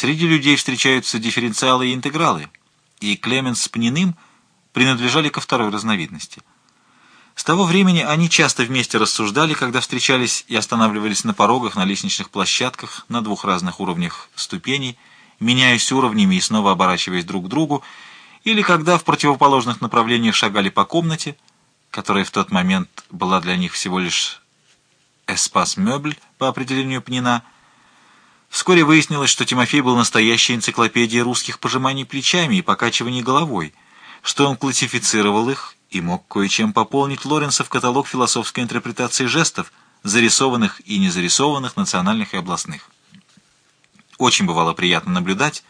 Среди людей встречаются дифференциалы и интегралы, и Клеменс с Пниным принадлежали ко второй разновидности. С того времени они часто вместе рассуждали, когда встречались и останавливались на порогах, на лестничных площадках, на двух разных уровнях ступеней, меняясь уровнями и снова оборачиваясь друг к другу, или когда в противоположных направлениях шагали по комнате, которая в тот момент была для них всего лишь «эспас мебль» по определению Пнина. Вскоре выяснилось, что Тимофей был настоящей энциклопедией русских пожиманий плечами и покачиваний головой, что он классифицировал их и мог кое-чем пополнить Лоренса в каталог философской интерпретации жестов, зарисованных и незарисованных, национальных и областных. Очень бывало приятно наблюдать,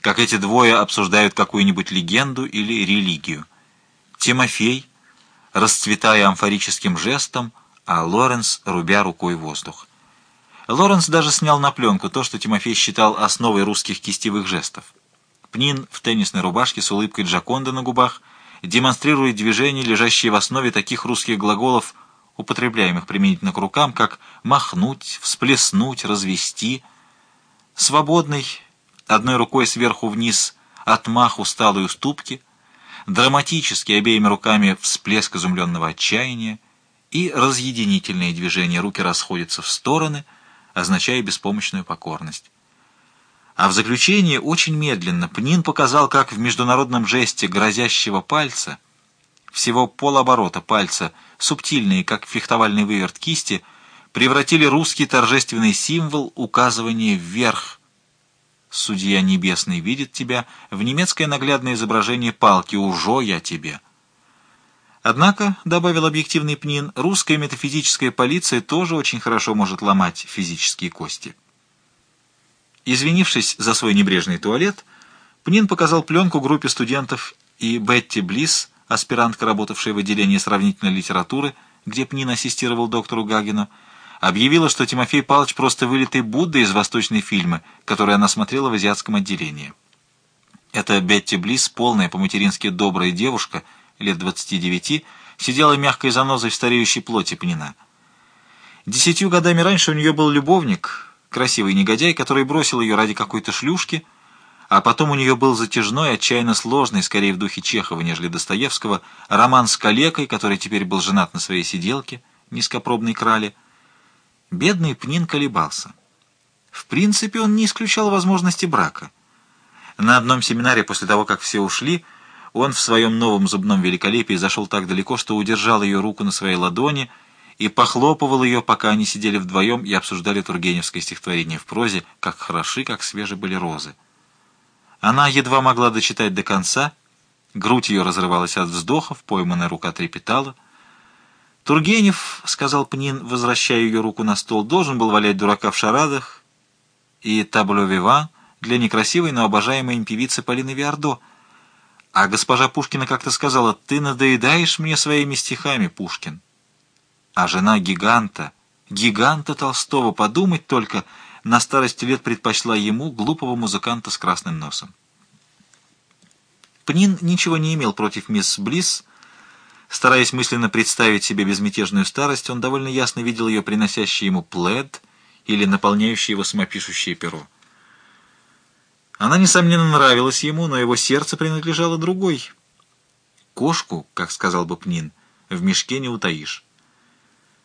как эти двое обсуждают какую-нибудь легенду или религию. Тимофей, расцветая амфорическим жестом, а Лоренс рубя рукой воздух. Лоренс даже снял на пленку то, что Тимофей считал основой русских кистевых жестов. Пнин в теннисной рубашке с улыбкой Джаконда на губах демонстрирует движения, лежащие в основе таких русских глаголов, употребляемых применительно к рукам, как «махнуть», «всплеснуть», «развести». Свободный, одной рукой сверху вниз, отмах усталой уступки, драматически обеими руками всплеск изумленного отчаяния и разъединительные движения руки расходятся в стороны, означая беспомощную покорность. А в заключение очень медленно Пнин показал, как в международном жесте грозящего пальца, всего полоборота пальца, субтильные, как фехтовальный выверт кисти, превратили русский торжественный символ указывания вверх. Судья небесный видит тебя в немецкое наглядное изображение палки «Ужо я тебе». Однако, добавил объективный Пнин, русская метафизическая полиция тоже очень хорошо может ломать физические кости. Извинившись за свой небрежный туалет, Пнин показал пленку группе студентов и Бетти Близ, аспирантка, работавшая в отделении сравнительной литературы, где Пнин ассистировал доктору Гагину, объявила, что Тимофей Павлович просто вылитый Будда из восточной фильмы, который она смотрела в азиатском отделении. Это Бетти Близ, полная по-матерински добрая девушка, лет 29, сидела мягкой занозой в стареющей плоти Пнина. Десятью годами раньше у нее был любовник — красивый негодяй, который бросил ее ради какой-то шлюшки, а потом у нее был затяжной, отчаянно сложный, скорее в духе Чехова, нежели Достоевского, роман с калекой, который теперь был женат на своей сиделке, низкопробной крале. Бедный Пнин колебался. В принципе, он не исключал возможности брака. На одном семинаре, после того, как все ушли, он в своем новом зубном великолепии зашел так далеко, что удержал ее руку на своей ладони — и похлопывал ее, пока они сидели вдвоем и обсуждали Тургеневское стихотворение в прозе, как хороши, как свежи были розы. Она едва могла дочитать до конца, грудь ее разрывалась от вздохов, пойманная рука трепетала. «Тургенев, — сказал Пнин, возвращая ее руку на стол, — должен был валять дурака в шарадах и табло вива для некрасивой, но обожаемой им певицы Полины Виардо. А госпожа Пушкина как-то сказала, «Ты надоедаешь мне своими стихами, Пушкин». А жена гиганта, гиганта Толстого, подумать только, на старости лет предпочла ему глупого музыканта с красным носом. Пнин ничего не имел против мисс Блисс. Стараясь мысленно представить себе безмятежную старость, он довольно ясно видел ее приносящий ему плед или наполняющий его самопишущее перо. Она, несомненно, нравилась ему, но его сердце принадлежало другой. «Кошку, как сказал бы Пнин, в мешке не утаишь».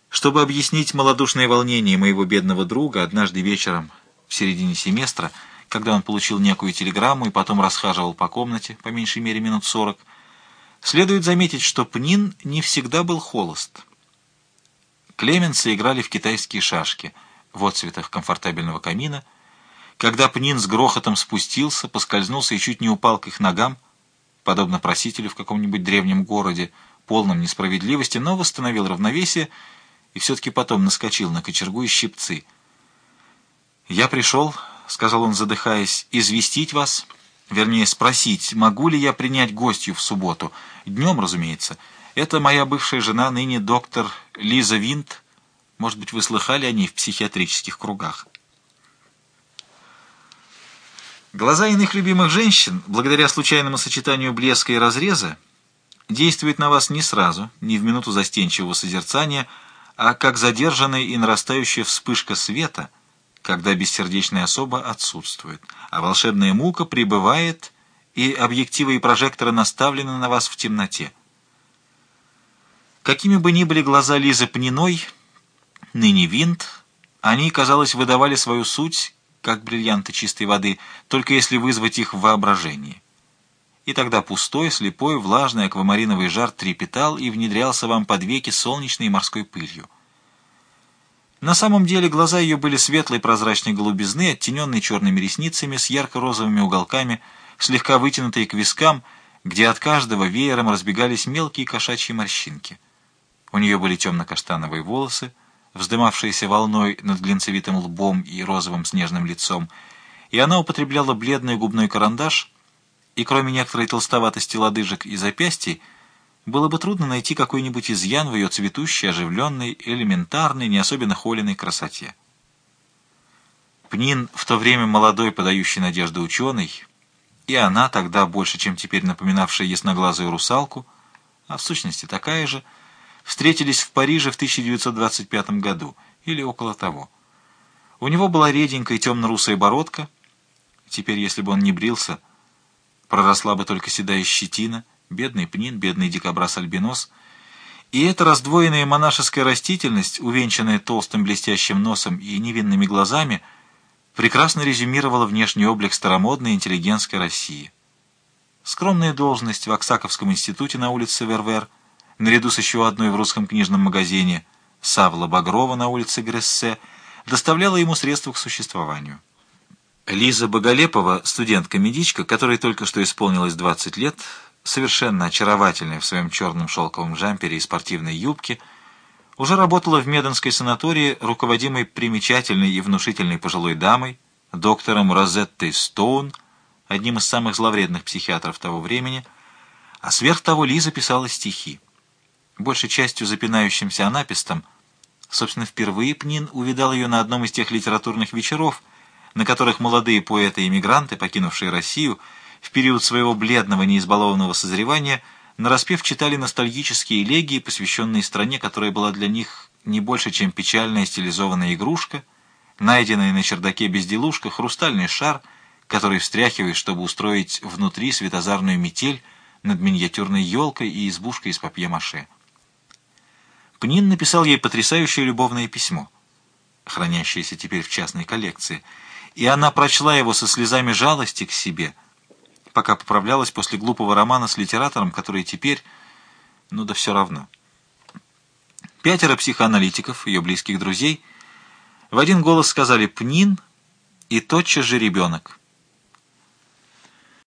Чтобы объяснить малодушное волнение моего бедного друга, однажды вечером в середине семестра, когда он получил некую телеграмму и потом расхаживал по комнате, по меньшей мере минут сорок, следует заметить, что Пнин не всегда был холост. Клеменцы играли в китайские шашки в отцветах комфортабельного камина. Когда Пнин с грохотом спустился, поскользнулся и чуть не упал к их ногам, подобно просителю в каком-нибудь древнем городе, полном несправедливости, но восстановил равновесие и все-таки потом наскочил на кочергу и щипцы. «Я пришел», — сказал он, задыхаясь, — «известить вас, вернее, спросить, могу ли я принять гостью в субботу, днем, разумеется. Это моя бывшая жена, ныне доктор Лиза Винт. Может быть, вы слыхали о ней в психиатрических кругах?» Глаза иных любимых женщин, благодаря случайному сочетанию блеска и разреза, действуют на вас не сразу, не в минуту застенчивого созерцания, а как задержанная и нарастающая вспышка света, когда бессердечная особа отсутствует, а волшебная мука пребывает, и объективы и прожекторы наставлены на вас в темноте. Какими бы ни были глаза Лизы Пниной, ныне винт, они, казалось, выдавали свою суть, как бриллианты чистой воды, только если вызвать их в воображении. И тогда пустой, слепой, влажный аквамариновый жар трепетал и внедрялся вам под веки солнечной и морской пылью. На самом деле глаза ее были светлой прозрачной голубизны, оттененные черными ресницами, с ярко-розовыми уголками, слегка вытянутые к вискам, где от каждого веером разбегались мелкие кошачьи морщинки. У нее были темно-каштановые волосы, вздымавшиеся волной над глинцевитым лбом и розовым снежным лицом, и она употребляла бледный губной карандаш, и кроме некоторой толстоватости лодыжек и запястий, было бы трудно найти какой-нибудь изъян в ее цветущей, оживленной, элементарной, не особенно холеной красоте. Пнин, в то время молодой, подающий надежды ученый, и она, тогда больше, чем теперь напоминавшая ясноглазую русалку, а в сущности такая же, встретились в Париже в 1925 году, или около того. У него была реденькая темно-русая бородка, теперь, если бы он не брился, проросла бы только седая щетина, бедный пнин, бедный дикобраз-альбинос, и эта раздвоенная монашеская растительность, увенчанная толстым блестящим носом и невинными глазами, прекрасно резюмировала внешний облик старомодной интеллигентской России. Скромная должность в Оксаковском институте на улице Вервер, наряду с еще одной в русском книжном магазине Савла Багрова на улице Грессе, доставляла ему средства к существованию. Лиза Боголепова, студентка-медичка, которой только что исполнилось 20 лет, совершенно очаровательная в своем черном шелковом джемпере и спортивной юбке, уже работала в Медонской санатории, руководимой примечательной и внушительной пожилой дамой, доктором Розеттой Стоун, одним из самых зловредных психиатров того времени, а сверх того Лиза писала стихи. Большей частью запинающимся анапистом, собственно, впервые Пнин увидал ее на одном из тех литературных вечеров, на которых молодые поэты-эмигранты, покинувшие Россию, в период своего бледного неизбалованного созревания нараспев читали ностальгические элегии, посвященные стране, которая была для них не больше, чем печальная стилизованная игрушка, найденная на чердаке безделушка, хрустальный шар, который встряхиваешь, чтобы устроить внутри светозарную метель над миниатюрной елкой и избушкой из папье-маше. Пнин написал ей потрясающее любовное письмо, хранящееся теперь в частной коллекции, и она прочла его со слезами жалости к себе — пока поправлялась после глупого романа с литератором, который теперь... Ну да все равно. Пятеро психоаналитиков, ее близких друзей, в один голос сказали «Пнин» и тотчас же «ребенок».